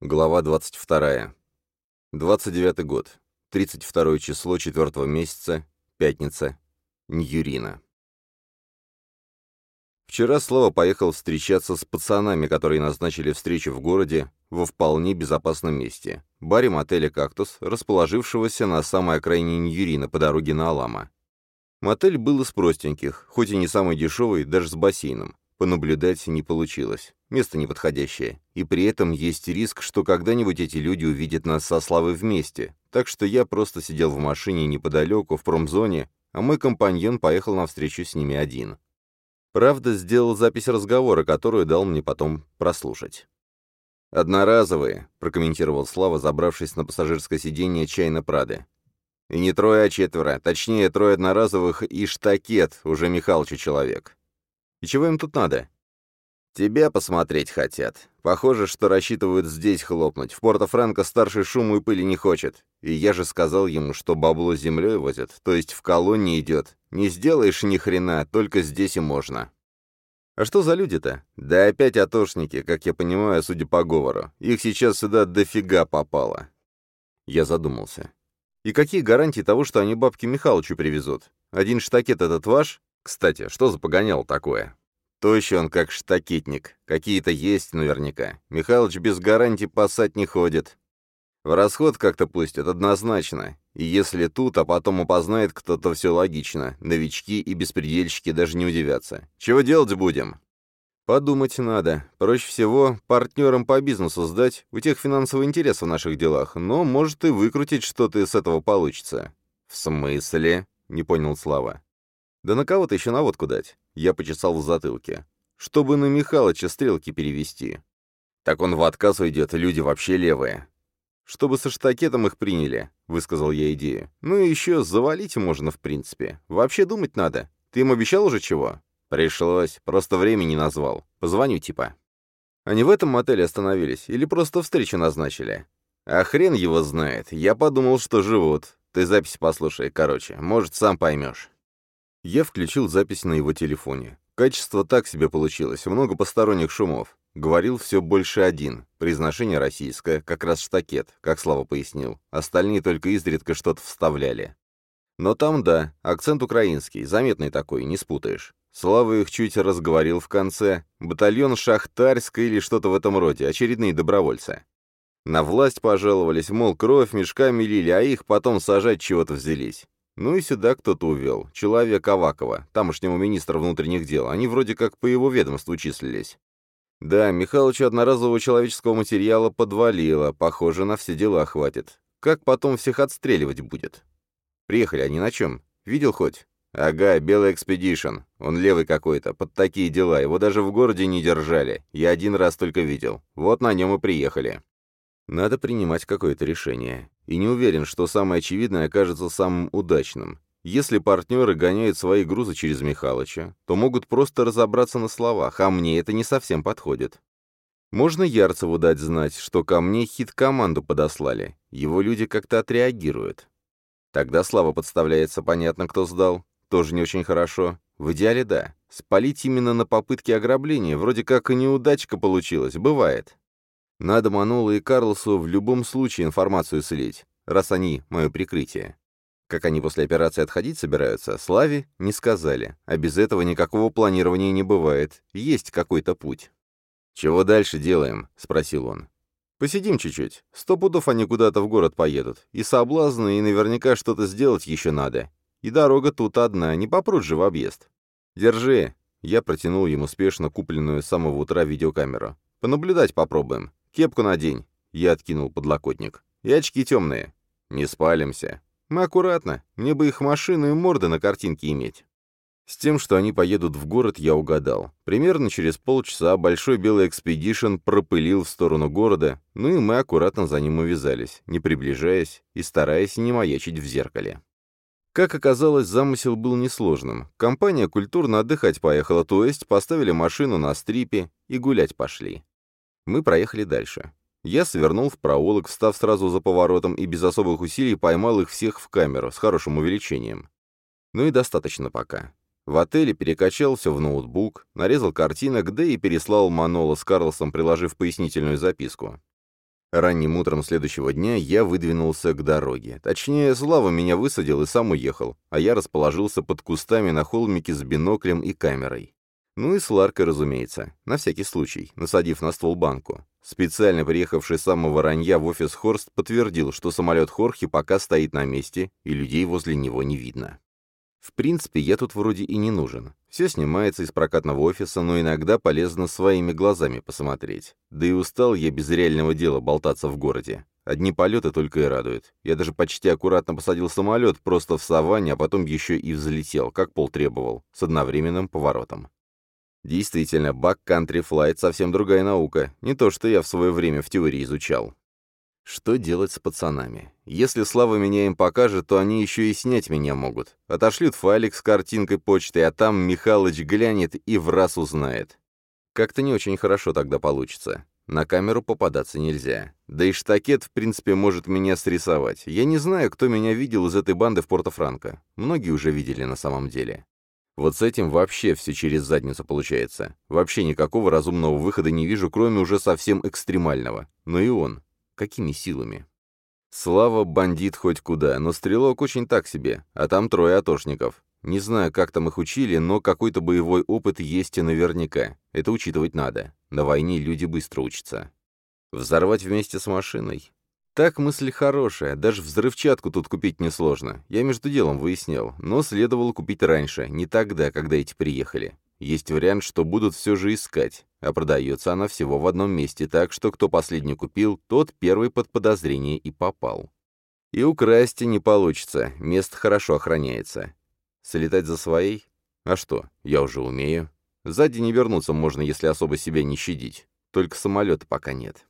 Глава 22. 29 год. 32 число 4 месяца. Пятница. Ньюрина. Вчера Слава поехал встречаться с пацанами, которые назначили встречу в городе во вполне безопасном месте. Баре мотеля «Кактус», расположившегося на самой окраине Ньюрина по дороге на Алама. Мотель был из простеньких, хоть и не самый дешевый, даже с бассейном. Понаблюдать не получилось. Место неподходящее. И при этом есть риск, что когда-нибудь эти люди увидят нас со Славой вместе. Так что я просто сидел в машине неподалеку, в промзоне, а мой компаньон поехал навстречу с ними один. Правда, сделал запись разговора, которую дал мне потом прослушать. «Одноразовые», — прокомментировал Слава, забравшись на пассажирское сиденье чайно Прады. «И не трое, а четверо. Точнее, трое одноразовых и штакет, уже Михалычу человек. И чего им тут надо? Тебя посмотреть хотят. Похоже, что рассчитывают здесь хлопнуть. В Порто-Франко старший шуму и пыли не хочет. И я же сказал ему, что бабло землей возят, то есть в колонне идет. Не сделаешь ни хрена, только здесь и можно. А что за люди-то? Да опять атошники, как я понимаю, судя по говору. Их сейчас сюда дофига попало. Я задумался. И какие гарантии того, что они бабки Михалычу привезут? Один штакет этот ваш? Кстати, что за погонял такое? Тощий он, как штакетник. Какие-то есть наверняка. Михалыч без гарантий пасать не ходит. В расход как-то пустят, однозначно. И если тут, а потом опознает кто-то, все логично. Новички и беспредельщики даже не удивятся. Чего делать будем? Подумать надо. Проще всего партнерам по бизнесу сдать, у тех финансовый интерес в наших делах, но может и выкрутить что-то из этого получится. В смысле? Не понял Слава. Да на кого-то еще наводку дать. Я почесал в затылке. Чтобы на Михалыча стрелки перевести. Так он в отказ уйдет, люди вообще левые. Чтобы со штакетом их приняли, высказал я идею. Ну и еще завалить можно, в принципе. Вообще думать надо. Ты им обещал уже чего? Пришлось, просто времени назвал. Позвоню типа. Они в этом мотеле остановились или просто встречу назначили? А хрен его знает. Я подумал, что живут. Ты запись послушай, короче. Может, сам поймешь. Я включил запись на его телефоне. Качество так себе получилось, много посторонних шумов. Говорил все больше один. Произношение российское, как раз штакет, как Слава пояснил. Остальные только изредка что-то вставляли. Но там, да, акцент украинский, заметный такой, не спутаешь. Слава их чуть разговорил в конце. Батальон Шахтарска или что-то в этом роде, очередные добровольцы. На власть пожаловались, мол, кровь мешками лили, а их потом сажать чего-то взялись. Ну и сюда кто-то увел. Человек Авакова, тамошнего министра внутренних дел. Они вроде как по его ведомству числились. Да, Михалычу одноразового человеческого материала подвалило. Похоже, на все дела хватит. Как потом всех отстреливать будет? Приехали они на чем? Видел хоть? Ага, белый экспедишн. Он левый какой-то, под такие дела. Его даже в городе не держали. Я один раз только видел. Вот на нем и приехали. Надо принимать какое-то решение. И не уверен, что самое очевидное окажется самым удачным. Если партнеры гоняют свои грузы через Михалыча, то могут просто разобраться на словах, а мне это не совсем подходит. Можно Ярцеву дать знать, что ко мне хит-команду подослали. Его люди как-то отреагируют. Тогда Слава подставляется, понятно, кто сдал. Тоже не очень хорошо. В идеале да. Спалить именно на попытке ограбления, вроде как и неудачка получилась, бывает. Надо Манулу и Карлосу в любом случае информацию слить, раз они — мое прикрытие. Как они после операции отходить собираются, Славе не сказали, а без этого никакого планирования не бывает, есть какой-то путь. «Чего дальше делаем?» — спросил он. «Посидим чуть-чуть. Сто пудов они куда-то в город поедут. И соблазны, и наверняка что-то сделать еще надо. И дорога тут одна, не попрут же в объезд. Держи». Я протянул ему спешно купленную с самого утра видеокамеру. «Понаблюдать попробуем. «Кепку надень», — я откинул подлокотник. «И очки темные. Не спалимся. Мы аккуратно. Мне бы их машину и морды на картинке иметь». С тем, что они поедут в город, я угадал. Примерно через полчаса большой белый экспедишн пропылил в сторону города, ну и мы аккуратно за ним увязались, не приближаясь и стараясь не маячить в зеркале. Как оказалось, замысел был несложным. Компания культурно отдыхать поехала, то есть поставили машину на стрипе и гулять пошли. Мы проехали дальше. Я свернул в проулок, встав сразу за поворотом и без особых усилий поймал их всех в камеру с хорошим увеличением. Ну и достаточно пока. В отеле перекачал все в ноутбук, нарезал картинок, да и переслал Манола с Карлосом, приложив пояснительную записку. Ранним утром следующего дня я выдвинулся к дороге. Точнее, Слава меня высадил и сам уехал, а я расположился под кустами на холмике с биноклем и камерой. Ну и с Ларкой, разумеется, на всякий случай, насадив на ствол банку. Специально приехавший с самого ранья в офис Хорст подтвердил, что самолет Хорхи пока стоит на месте, и людей возле него не видно. В принципе, я тут вроде и не нужен. Все снимается из прокатного офиса, но иногда полезно своими глазами посмотреть. Да и устал я без реального дела болтаться в городе. Одни полеты только и радуют. Я даже почти аккуратно посадил самолет просто в саванне, а потом еще и взлетел, как пол требовал, с одновременным поворотом. Действительно, бак-кантри флайт совсем другая наука, не то что я в свое время в теории изучал. Что делать с пацанами? Если Слава меня им покажет, то они еще и снять меня могут. Отошлют файлик с картинкой почты, а там Михалыч глянет и в раз узнает. Как-то не очень хорошо тогда получится. На камеру попадаться нельзя. Да и штакет, в принципе, может меня срисовать. Я не знаю, кто меня видел из этой банды в Порто-Франко. Многие уже видели на самом деле. Вот с этим вообще все через задницу получается. Вообще никакого разумного выхода не вижу, кроме уже совсем экстремального. Но и он. Какими силами? Слава бандит хоть куда, но стрелок очень так себе, а там трое атошников. Не знаю, как там их учили, но какой-то боевой опыт есть и наверняка. Это учитывать надо. На войне люди быстро учатся. Взорвать вместе с машиной? Так мысль хорошая, даже взрывчатку тут купить несложно. Я между делом выяснял, но следовало купить раньше, не тогда, когда эти приехали. Есть вариант, что будут все же искать, а продается она всего в одном месте, так что кто последний купил, тот первый под подозрение и попал. И украсть не получится, место хорошо охраняется. Солетать за своей? А что, я уже умею. Сзади не вернуться можно, если особо себя не щадить. Только самолета пока нет.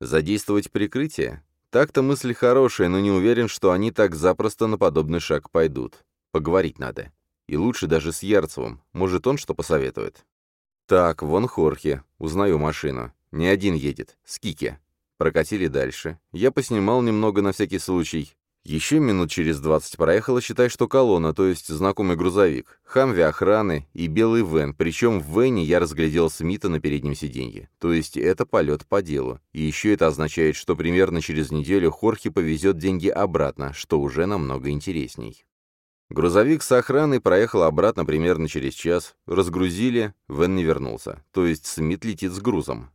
Задействовать прикрытие? Так-то мысль хорошая, но не уверен, что они так запросто на подобный шаг пойдут. Поговорить надо. И лучше даже с Ярцевым. Может, он что посоветует? Так, вон Хорхе. Узнаю машину. Не один едет. С Кики. Прокатили дальше. Я поснимал немного на всякий случай. Еще минут через двадцать проехала, считай, что колонна, то есть знакомый грузовик, хамви охраны и белый вен, причем в вене я разглядел Смита на переднем сиденье. То есть это полет по делу. И еще это означает, что примерно через неделю Хорхе повезет деньги обратно, что уже намного интересней. Грузовик с охраной проехал обратно примерно через час. Разгрузили, Вен не вернулся. То есть Смит летит с грузом.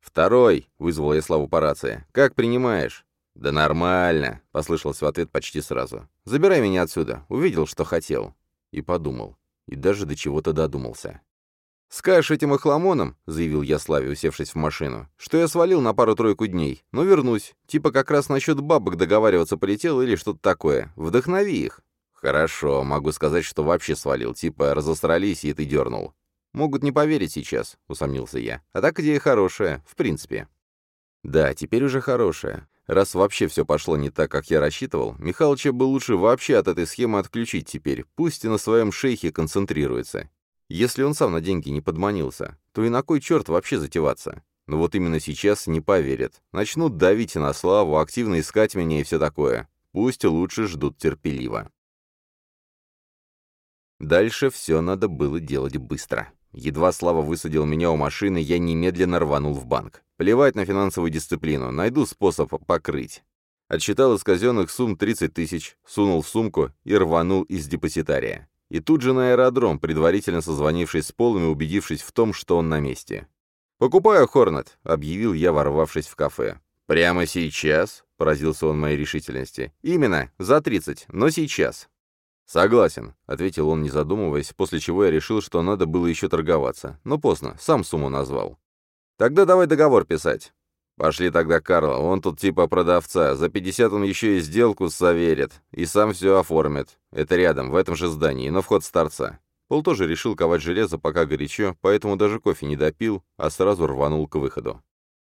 «Второй!» — вызвал я Славу по рации. «Как принимаешь?» «Да нормально!» — послышался в ответ почти сразу. «Забирай меня отсюда. Увидел, что хотел». И подумал. И даже до чего-то додумался. «Скажешь этим охламонам», — заявил я Славе, усевшись в машину, «что я свалил на пару-тройку дней, но вернусь. Типа как раз насчет бабок договариваться полетел или что-то такое. Вдохнови их». «Хорошо, могу сказать, что вообще свалил, типа разосрались, и ты дернул». «Могут не поверить сейчас», — усомнился я. «А так идея хорошая, в принципе». «Да, теперь уже хорошая. Раз вообще все пошло не так, как я рассчитывал, Михалыча бы лучше вообще от этой схемы отключить теперь, пусть и на своем шейхе концентрируется. Если он сам на деньги не подманился, то и на кой черт вообще затеваться? Но вот именно сейчас не поверят. Начнут давить на славу, активно искать меня и все такое. Пусть лучше ждут терпеливо. Дальше все надо было делать быстро. Едва Слава высадил меня у машины, я немедленно рванул в банк. Плевать на финансовую дисциплину, найду способ покрыть. Отсчитал из казенных сумм 30 тысяч, сунул в сумку и рванул из депозитария. И тут же на аэродром, предварительно созвонившись с Полом и убедившись в том, что он на месте. «Покупаю Хорнет», — объявил я, ворвавшись в кафе. «Прямо сейчас?» — поразился он моей решительности. «Именно, за 30, но сейчас». «Согласен», — ответил он, не задумываясь, после чего я решил, что надо было еще торговаться. Но поздно, сам сумму назвал. «Тогда давай договор писать». «Пошли тогда Карла, он тут типа продавца. За 50 он еще и сделку заверит, и сам все оформит. Это рядом, в этом же здании, но вход с торца». Пол тоже решил ковать железо, пока горячо, поэтому даже кофе не допил, а сразу рванул к выходу.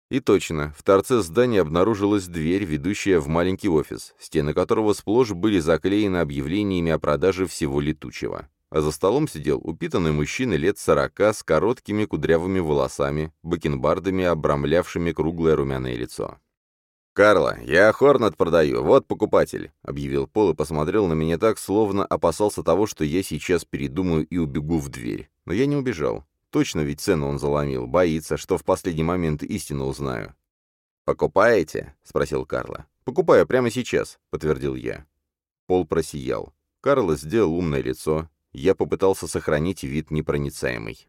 И точно, в торце здания обнаружилась дверь, ведущая в маленький офис, стены которого сплошь были заклеены объявлениями о продаже всего летучего. А за столом сидел упитанный мужчина лет сорока с короткими кудрявыми волосами, бакенбардами, обрамлявшими круглое румяное лицо. «Карла, я Хорнет продаю, вот покупатель», — объявил Пол и посмотрел на меня так, словно опасался того, что я сейчас передумаю и убегу в дверь. Но я не убежал. Точно ведь цену он заломил, боится, что в последний момент истину узнаю. «Покупаете?» — спросил Карла. «Покупаю прямо сейчас», — подтвердил я. Пол просиял. Карло сделал умное лицо. Я попытался сохранить вид непроницаемый.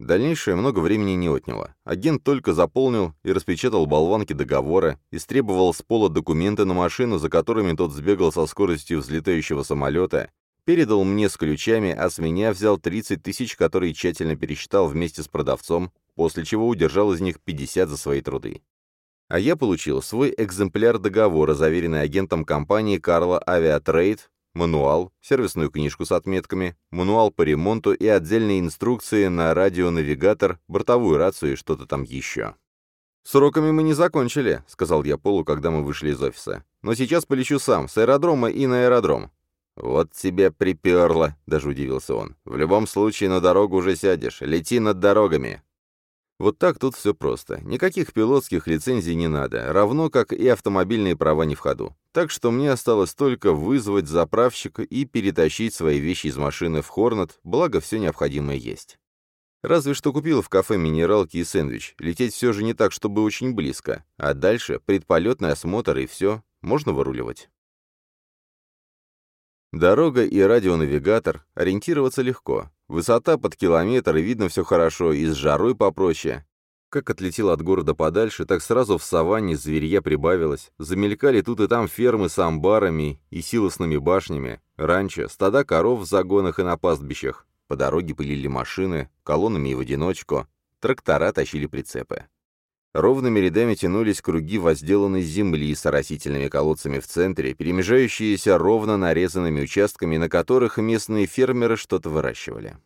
Дальнейшее много времени не отняло. Агент только заполнил и распечатал болванки договора, истребовал с пола документы на машину, за которыми тот сбегал со скоростью взлетающего самолета, передал мне с ключами, а с меня взял 30 тысяч, которые тщательно пересчитал вместе с продавцом, после чего удержал из них 50 за свои труды. А я получил свой экземпляр договора, заверенный агентом компании Карла Aviatrade, мануал, сервисную книжку с отметками, мануал по ремонту и отдельные инструкции на радионавигатор, бортовую рацию и что-то там еще. «Сроками мы не закончили», — сказал я Полу, когда мы вышли из офиса. «Но сейчас полечу сам, с аэродрома и на аэродром». «Вот тебе приперло», — даже удивился он. «В любом случае на дорогу уже сядешь. Лети над дорогами». Вот так тут все просто. Никаких пилотских лицензий не надо, равно как и автомобильные права не в ходу. Так что мне осталось только вызвать заправщика и перетащить свои вещи из машины в Хорнет, благо все необходимое есть. Разве что купил в кафе минералки и сэндвич. Лететь все же не так, чтобы очень близко. А дальше предполетный осмотр и все. Можно выруливать. Дорога и радионавигатор. Ориентироваться легко. Высота под километр, и видно все хорошо, и с жарой попроще. Как отлетел от города подальше, так сразу в саванне зверья прибавилось. Замелькали тут и там фермы с амбарами и силосными башнями, ранчо, стада коров в загонах и на пастбищах. По дороге пылили машины, колоннами и в одиночку. Трактора тащили прицепы. Ровными рядами тянулись круги возделанной земли с оросительными колодцами в центре, перемежающиеся ровно нарезанными участками, на которых местные фермеры что-то выращивали.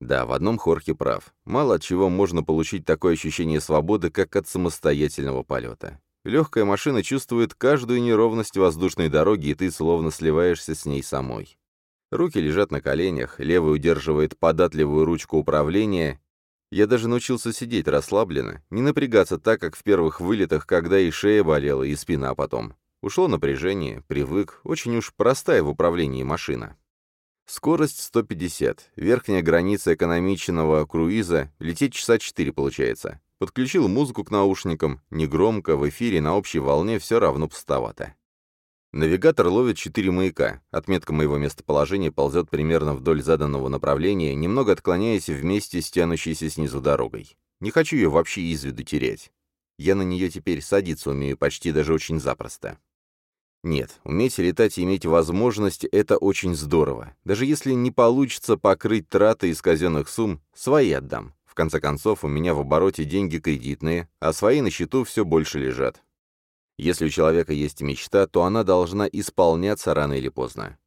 Да, в одном Хорхе прав. Мало от чего можно получить такое ощущение свободы, как от самостоятельного полета. Легкая машина чувствует каждую неровность воздушной дороги, и ты словно сливаешься с ней самой. Руки лежат на коленях, левый удерживает податливую ручку управления, я даже научился сидеть расслабленно, не напрягаться так, как в первых вылетах, когда и шея болела, и спина потом. Ушло напряжение, привык, очень уж простая в управлении машина. Скорость 150, верхняя граница экономичного круиза, лететь часа 4 получается. Подключил музыку к наушникам, негромко, в эфире, на общей волне все равно пустовато. Навигатор ловит четыре маяка. Отметка моего местоположения ползет примерно вдоль заданного направления, немного отклоняясь вместе с тянущейся снизу дорогой. Не хочу ее вообще из виду терять. Я на нее теперь садиться умею почти даже очень запросто. Нет, уметь летать и иметь возможность — это очень здорово. Даже если не получится покрыть траты из казенных сумм, свои отдам. В конце концов, у меня в обороте деньги кредитные, а свои на счету все больше лежат. Если у человека есть мечта, то она должна исполняться рано или поздно.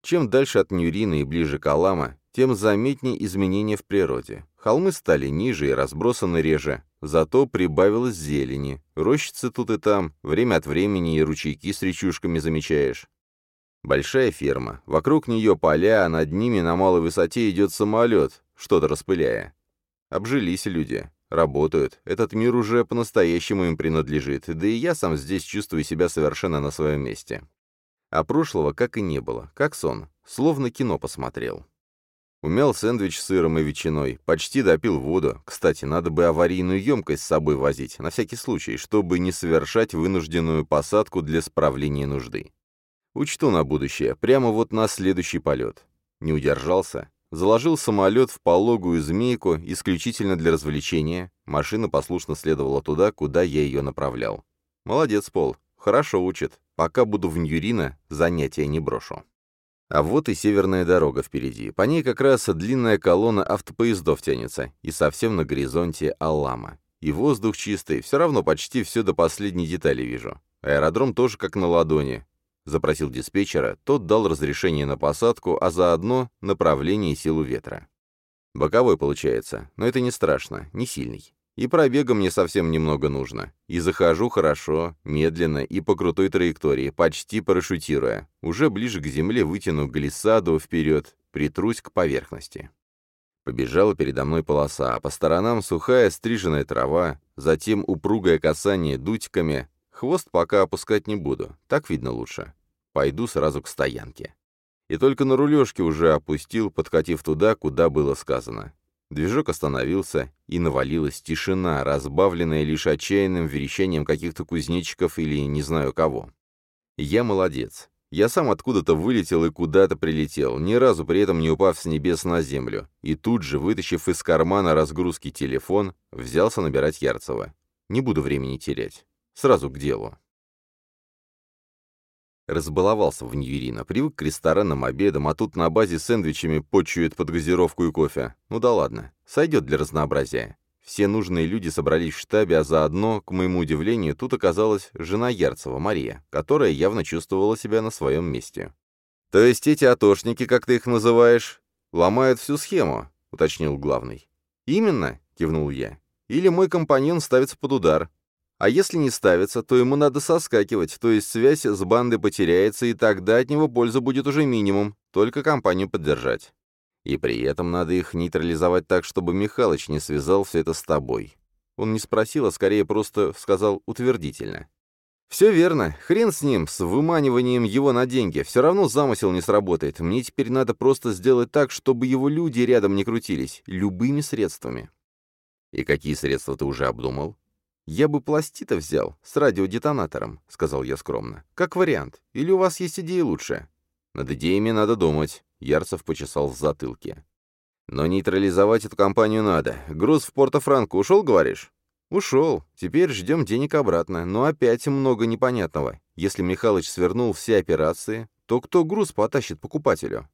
Чем дальше от Ньюрина и ближе к Алама, тем заметнее изменения в природе. Холмы стали ниже и разбросаны реже, зато прибавилось зелени. Рощицы тут и там, время от времени и ручейки с речушками замечаешь. Большая ферма, вокруг нее поля, а над ними на малой высоте идет самолет, что-то распыляя. Обжились люди. Работают. Этот мир уже по-настоящему им принадлежит, да и я сам здесь чувствую себя совершенно на своем месте. А прошлого как и не было, как сон, словно кино посмотрел. Умял сэндвич с сыром и ветчиной, почти допил воду. Кстати, надо бы аварийную емкость с собой возить, на всякий случай, чтобы не совершать вынужденную посадку для справления нужды. Учту на будущее, прямо вот на следующий полет. Не удержался, Заложил самолет в пологую змейку исключительно для развлечения. Машина послушно следовала туда, куда я ее направлял. Молодец, Пол. Хорошо учит. Пока буду в Ньюрино, занятия не брошу. А вот и северная дорога впереди. По ней как раз длинная колонна автопоездов тянется. И совсем на горизонте Аллама. И воздух чистый, все равно почти все до последней детали вижу. Аэродром тоже как на ладони. Запросил диспетчера, тот дал разрешение на посадку, а заодно направление и силу ветра. Боковой получается, но это не страшно, не сильный. И пробега мне совсем немного нужно. И захожу хорошо, медленно и по крутой траектории, почти парашютируя. Уже ближе к земле вытяну глиссаду вперед, притрусь к поверхности. Побежала передо мной полоса, а по сторонам сухая стриженная трава, затем упругое касание дутиками, Хвост пока опускать не буду, так видно лучше. Пойду сразу к стоянке. И только на рулежке уже опустил, подкатив туда, куда было сказано. Движок остановился, и навалилась тишина, разбавленная лишь отчаянным верещанием каких-то кузнечиков или не знаю кого. Я молодец. Я сам откуда-то вылетел и куда-то прилетел, ни разу при этом не упав с небес на землю, и тут же, вытащив из кармана разгрузки телефон, взялся набирать Ярцева. Не буду времени терять. Сразу к делу. Разбаловался в Ньюрино, привык к ресторанам, обедам, а тут на базе сэндвичами почует под газировку и кофе. Ну да ладно, сойдет для разнообразия. Все нужные люди собрались в штабе, а заодно, к моему удивлению, тут оказалась жена Ярцева, Мария, которая явно чувствовала себя на своем месте. «То есть эти атошники, как ты их называешь, ломают всю схему?» — уточнил главный. «Именно», — кивнул я. «Или мой компаньон ставится под удар. А если не ставится, то ему надо соскакивать, то есть связь с бандой потеряется, и тогда от него польза будет уже минимум, только компанию поддержать. И при этом надо их нейтрализовать так, чтобы Михалыч не связал все это с тобой. Он не спросил, а скорее просто сказал утвердительно. «Все верно. Хрен с ним, с выманиванием его на деньги. Все равно замысел не сработает. Мне теперь надо просто сделать так, чтобы его люди рядом не крутились. Любыми средствами». «И какие средства ты уже обдумал?» «Я бы пластита взял с радиодетонатором», — сказал я скромно. «Как вариант. Или у вас есть идеи лучше?» «Над идеями надо думать», — Ярцев почесал в затылке. «Но нейтрализовать эту компанию надо. Груз в Порто-Франко ушел, говоришь?» «Ушел. Теперь ждем денег обратно. Но опять много непонятного. Если Михалыч свернул все операции, то кто груз потащит покупателю?»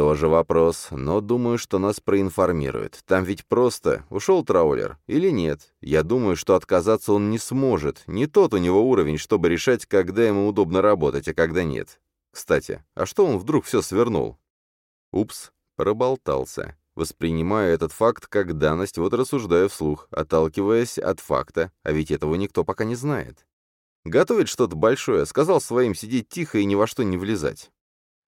Тоже вопрос, но думаю, что нас проинформируют. Там ведь просто, ушел траулер или нет. Я думаю, что отказаться он не сможет. Не тот у него уровень, чтобы решать, когда ему удобно работать, а когда нет. Кстати, а что он вдруг все свернул? Упс, проболтался. Воспринимаю этот факт как данность, вот рассуждаю вслух, отталкиваясь от факта, а ведь этого никто пока не знает. Готовит что-то большое, сказал своим сидеть тихо и ни во что не влезать.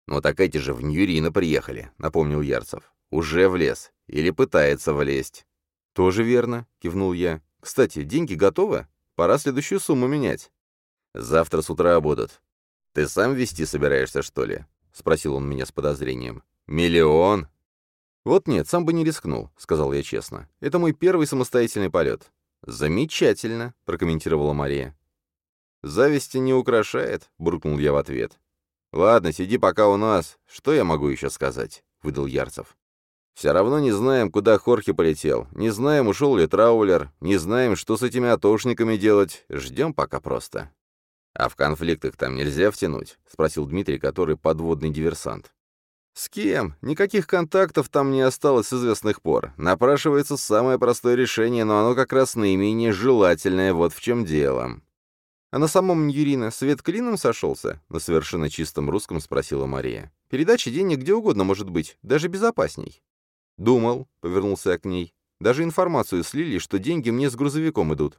«Ну так эти же в Ньюрино приехали», — напомнил Ярцев. «Уже влез. Или пытается влезть». «Тоже верно», — кивнул я. «Кстати, деньги готовы? Пора следующую сумму менять». «Завтра с утра будут. Ты сам вести собираешься, что ли?» — спросил он меня с подозрением. «Миллион?» «Вот нет, сам бы не рискнул», — сказал я честно. «Это мой первый самостоятельный полет». «Замечательно», — прокомментировала Мария. «Зависти не украшает», — буркнул я в ответ. «Ладно, сиди пока у нас. Что я могу еще сказать?» — выдал Ярцев. «Все равно не знаем, куда Хорхе полетел. Не знаем, ушел ли траулер. Не знаем, что с этими атошниками делать. Ждем пока просто». «А в конфликтах там нельзя втянуть?» — спросил Дмитрий, который подводный диверсант. «С кем? Никаких контактов там не осталось с известных пор. Напрашивается самое простое решение, но оно как раз наименее желательное, вот в чем дело. «А на самом Юрина свет клином сошелся?» — на совершенно чистом русском спросила Мария. «Передача денег где угодно может быть, даже безопасней». «Думал», — повернулся я к ней. «Даже информацию слили, что деньги мне с грузовиком идут.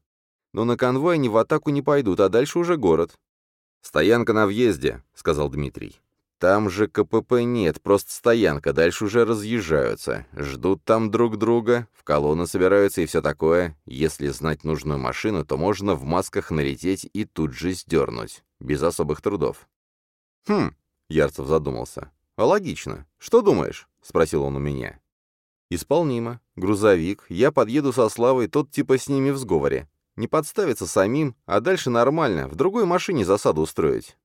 Но на конвой они в атаку не пойдут, а дальше уже город». «Стоянка на въезде», — сказал Дмитрий. Там же КПП нет, просто стоянка, дальше уже разъезжаются. Ждут там друг друга, в колонны собираются и все такое. Если знать нужную машину, то можно в масках налететь и тут же сдернуть. Без особых трудов. «Хм», — Ярцев задумался. «А логично. Что думаешь?» — спросил он у меня. «Исполнимо. Грузовик. Я подъеду со Славой, тот типа с ними в сговоре. Не подставиться самим, а дальше нормально, в другой машине засаду устроить.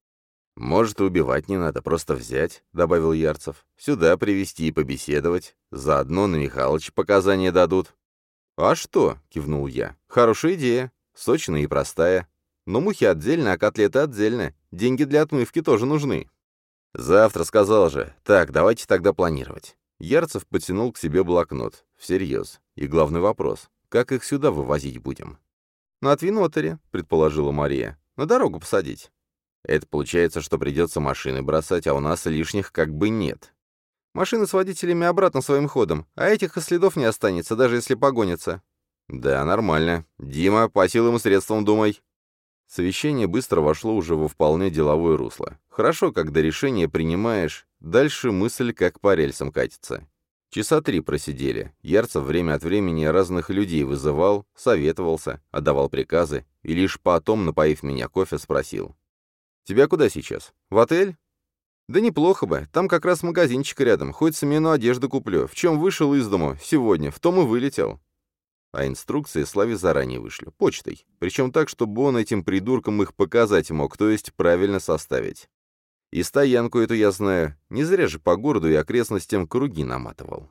«Может, убивать не надо, просто взять», — добавил Ярцев. «Сюда привести и побеседовать. Заодно на Михалыч показания дадут». «А что?» — кивнул я. «Хорошая идея. Сочная и простая. Но мухи отдельно, а котлеты отдельно. Деньги для отмывки тоже нужны». «Завтра сказал же. Так, давайте тогда планировать». Ярцев потянул к себе блокнот. Всерьез. И главный вопрос. Как их сюда вывозить будем? «На Твинотере», — предположила Мария. «На дорогу посадить». Это получается, что придется машины бросать, а у нас лишних как бы нет. Машины с водителями обратно своим ходом, а этих и следов не останется, даже если погонятся. Да, нормально. Дима, по силам и средствам думай. Совещание быстро вошло уже во вполне деловое русло. Хорошо, когда решение принимаешь, дальше мысль как по рельсам катится. Часа три просидели. Ярцев время от времени разных людей вызывал, советовался, отдавал приказы, и лишь потом, напоив меня кофе, спросил. «Тебя куда сейчас? В отель?» «Да неплохо бы. Там как раз магазинчик рядом. Хоть смену одежды куплю. В чем вышел из дому сегодня, в том и вылетел». А инструкции Славе заранее вышли. Почтой. Причем так, чтобы он этим придуркам их показать мог, то есть правильно составить. И стоянку эту я знаю. Не зря же по городу и окрестностям круги наматывал.